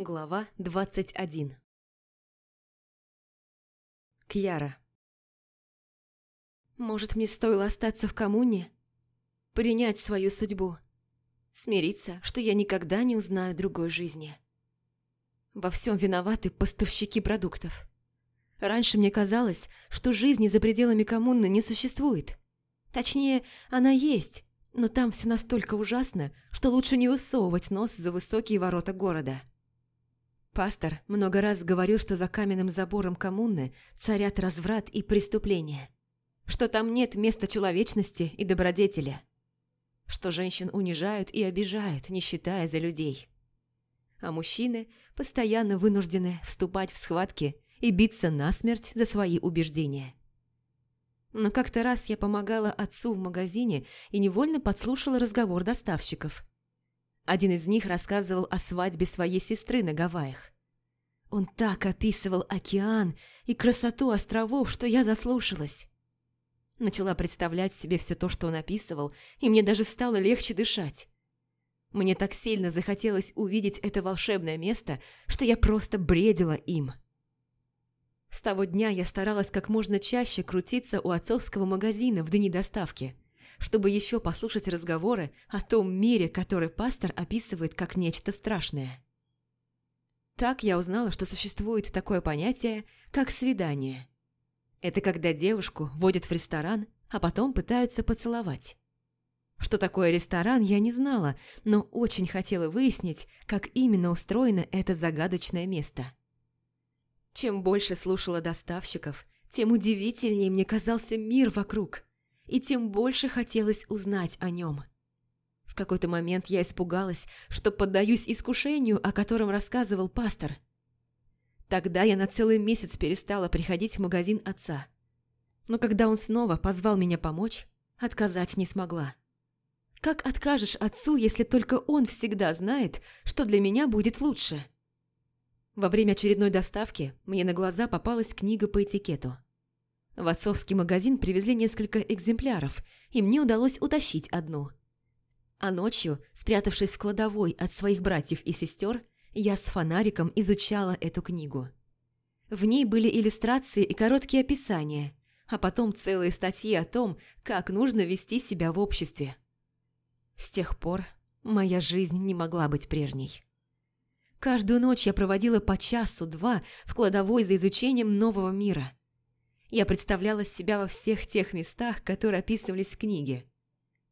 Глава 21 Кьяра Может, мне стоило остаться в коммуне? Принять свою судьбу? Смириться, что я никогда не узнаю другой жизни? Во всем виноваты поставщики продуктов. Раньше мне казалось, что жизни за пределами коммуны не существует. Точнее, она есть, но там все настолько ужасно, что лучше не высовывать нос за высокие ворота города. Пастор много раз говорил, что за каменным забором коммуны царят разврат и преступления, что там нет места человечности и добродетели, что женщин унижают и обижают, не считая за людей. А мужчины постоянно вынуждены вступать в схватки и биться насмерть за свои убеждения. Но как-то раз я помогала отцу в магазине и невольно подслушала разговор доставщиков – один из них рассказывал о свадьбе своей сестры на Гавайях. Он так описывал океан и красоту островов, что я заслушалась. Начала представлять себе все то, что он описывал, и мне даже стало легче дышать. Мне так сильно захотелось увидеть это волшебное место, что я просто бредила им. С того дня я старалась как можно чаще крутиться у отцовского магазина в дни доставки – чтобы еще послушать разговоры о том мире, который пастор описывает как нечто страшное. Так я узнала, что существует такое понятие, как свидание. Это когда девушку водят в ресторан, а потом пытаются поцеловать. Что такое ресторан, я не знала, но очень хотела выяснить, как именно устроено это загадочное место. Чем больше слушала доставщиков, тем удивительнее мне казался мир вокруг – и тем больше хотелось узнать о нем. В какой-то момент я испугалась, что поддаюсь искушению, о котором рассказывал пастор. Тогда я на целый месяц перестала приходить в магазин отца. Но когда он снова позвал меня помочь, отказать не смогла. Как откажешь отцу, если только он всегда знает, что для меня будет лучше? Во время очередной доставки мне на глаза попалась книга по этикету – в отцовский магазин привезли несколько экземпляров, и мне удалось утащить одну. А ночью, спрятавшись в кладовой от своих братьев и сестер, я с фонариком изучала эту книгу. В ней были иллюстрации и короткие описания, а потом целые статьи о том, как нужно вести себя в обществе. С тех пор моя жизнь не могла быть прежней. Каждую ночь я проводила по часу-два в кладовой за изучением нового мира – я представляла себя во всех тех местах, которые описывались в книге.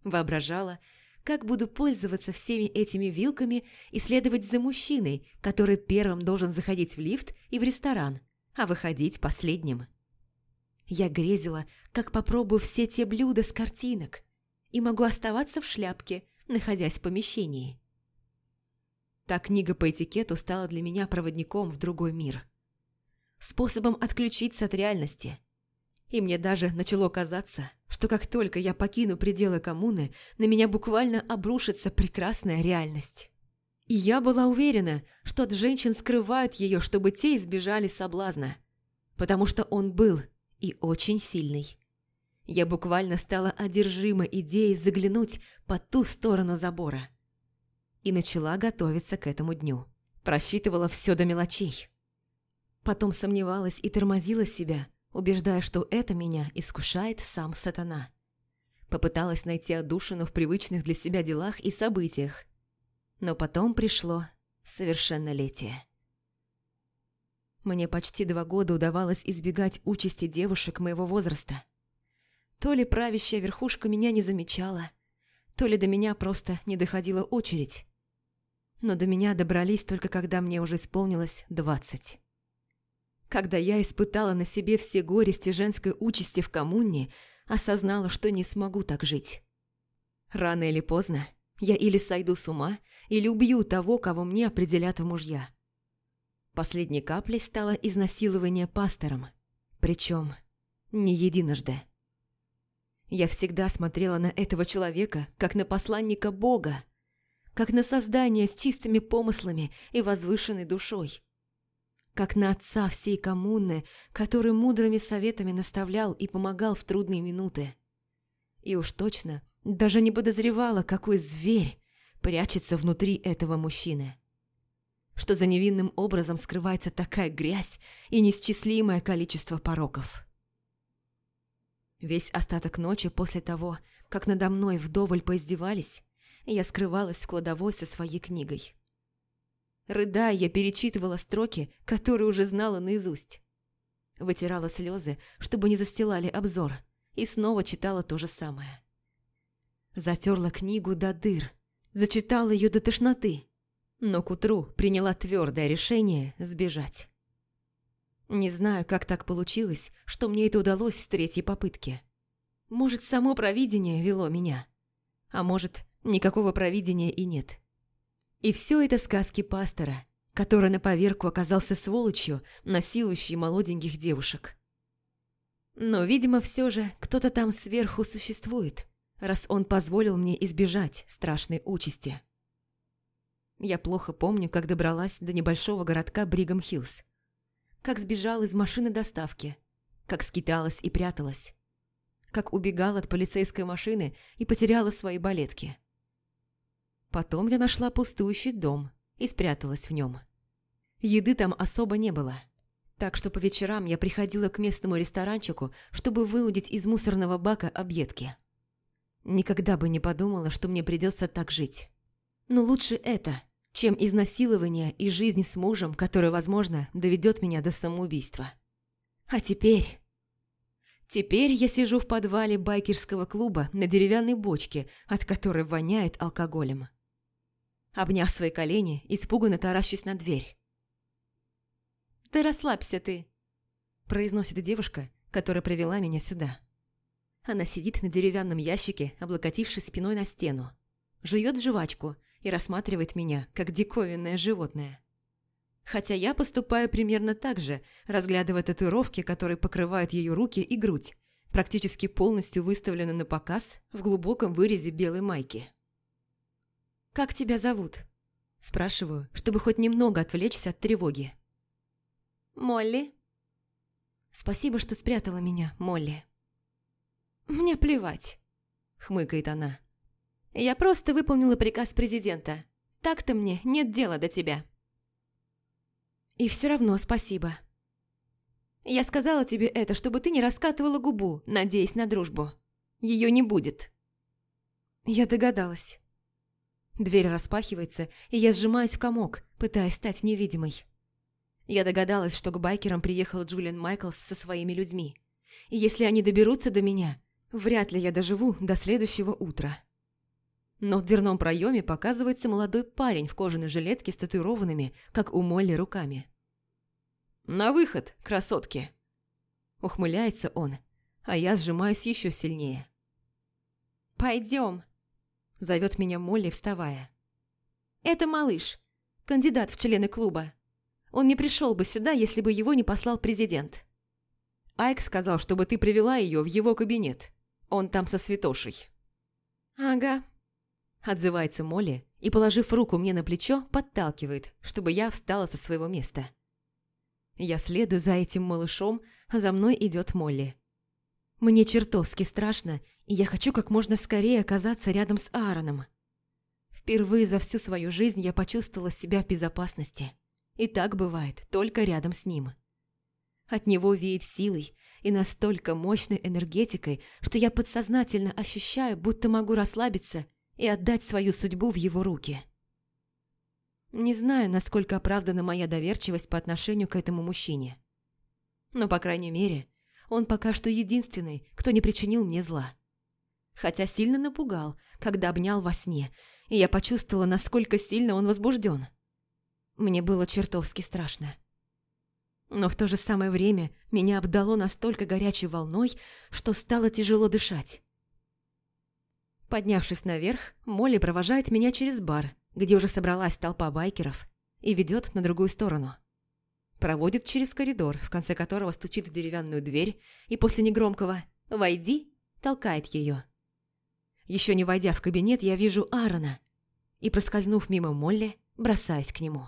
Воображала, как буду пользоваться всеми этими вилками и следовать за мужчиной, который первым должен заходить в лифт и в ресторан, а выходить последним. Я грезила, как попробую все те блюда с картинок и могу оставаться в шляпке, находясь в помещении. Та книга по этикету стала для меня проводником в другой мир. Способом отключиться от реальности – и мне даже начало казаться, что как только я покину пределы коммуны, на меня буквально обрушится прекрасная реальность. И я была уверена, что от женщин скрывают ее, чтобы те избежали соблазна. Потому что он был и очень сильный. Я буквально стала одержима идеей заглянуть по ту сторону забора. И начала готовиться к этому дню. Просчитывала все до мелочей. Потом сомневалась и тормозила себя – убеждая, что это меня искушает сам сатана. Попыталась найти отдушину в привычных для себя делах и событиях. Но потом пришло совершеннолетие. Мне почти два года удавалось избегать участи девушек моего возраста. То ли правящая верхушка меня не замечала, то ли до меня просто не доходила очередь. Но до меня добрались только когда мне уже исполнилось двадцать. Когда я испытала на себе все горести женской участи в коммуне, осознала, что не смогу так жить. Рано или поздно я или сойду с ума, или убью того, кого мне определят в мужья. Последней каплей стало изнасилование пастором, причем не единожды. Я всегда смотрела на этого человека, как на посланника Бога, как на создание с чистыми помыслами и возвышенной душой как на отца всей коммуны, который мудрыми советами наставлял и помогал в трудные минуты. И уж точно даже не подозревала, какой зверь прячется внутри этого мужчины. что за невинным образом скрывается такая грязь и неисчислимое количество пороков. Весь остаток ночи после того, как надо мной вдоволь поиздевались, я скрывалась в кладовой со своей книгой. Рыдая, я перечитывала строки, которые уже знала наизусть. Вытирала слезы, чтобы не застилали обзор, и снова читала то же самое. Затерла книгу до дыр, зачитала ее до тошноты, но к утру приняла твердое решение сбежать. Не знаю, как так получилось, что мне это удалось с третьей попытки. Может, само провидение вело меня. А может, никакого провидения и нет. И все это сказки пастора, который на поверку оказался сволочью, насилующей молоденьких девушек. Но, видимо, все же кто-то там сверху существует, раз он позволил мне избежать страшной участи. Я плохо помню, как добралась до небольшого городка Бригам-Хиллз. Как сбежала из машины доставки. Как скиталась и пряталась. Как убегала от полицейской машины и потеряла свои балетки. Потом я нашла пустующий дом и спряталась в нем. Еды там особо не было. Так что по вечерам я приходила к местному ресторанчику, чтобы выудить из мусорного бака объедки. Никогда бы не подумала, что мне придется так жить. Но лучше это, чем изнасилование и жизнь с мужем, который, возможно, доведет меня до самоубийства. А теперь... Теперь я сижу в подвале байкерского клуба на деревянной бочке, от которой воняет алкоголем. Обняв свои колени, испуганно таращусь на дверь. «Да расслабься ты», – произносит девушка, которая привела меня сюда. Она сидит на деревянном ящике, облокотившись спиной на стену. Жует жвачку и рассматривает меня, как диковинное животное. Хотя я поступаю примерно так же, разглядывая татуировки, которые покрывают ее руки и грудь, практически полностью выставлены на показ в глубоком вырезе белой майки. «Как тебя зовут?» Спрашиваю, чтобы хоть немного отвлечься от тревоги. «Молли». «Спасибо, что спрятала меня, Молли». «Мне плевать», — хмыкает она. Я просто выполнила приказ президента. Так-то мне нет дела до тебя. И все равно спасибо. Я сказала тебе это, чтобы ты не раскатывала губу, надеясь на дружбу. Ее не будет. Я догадалась. Дверь распахивается, и я сжимаюсь в комок, пытаясь стать невидимой. Я догадалась, что к байкерам приехал Джулиан Майклс со своими людьми. И если они доберутся до меня, вряд ли я доживу до следующего утра. Но в дверном проеме показывается молодой парень в кожаной жилетке с татуированными, как у Молли, руками. «На выход, красотки!» Ухмыляется он, а я сжимаюсь еще сильнее. «Пойдем!» – зовет меня Молли, вставая. «Это малыш, кандидат в члены клуба. Он не пришел бы сюда, если бы его не послал президент. Айк сказал, чтобы ты привела ее в его кабинет. Он там со святошей». «Ага», Отзывается Молли и, положив руку мне на плечо, подталкивает, чтобы я встала со своего места. Я следую за этим малышом, а за мной идет Молли. Мне чертовски страшно, и я хочу как можно скорее оказаться рядом с Аароном. Впервые за всю свою жизнь я почувствовала себя в безопасности. И так бывает, только рядом с ним. От него веет силой и настолько мощной энергетикой, что я подсознательно ощущаю, будто могу расслабиться и отдать свою судьбу в его руки. Не знаю, насколько оправдана моя доверчивость по отношению к этому мужчине. Но, по крайней мере, он пока что единственный, кто не причинил мне зла. Хотя сильно напугал, когда обнял во сне, и я почувствовала, насколько сильно он возбужден. Мне было чертовски страшно. Но в то же самое время меня обдало настолько горячей волной, что стало тяжело дышать. Поднявшись наверх, Молли провожает меня через бар, где уже собралась толпа байкеров, и ведет на другую сторону. Проводит через коридор, в конце которого стучит в деревянную дверь, и после негромкого «Войди!» толкает ее. Еще не войдя в кабинет, я вижу Аарона, и, проскользнув мимо Молли, бросаюсь к нему.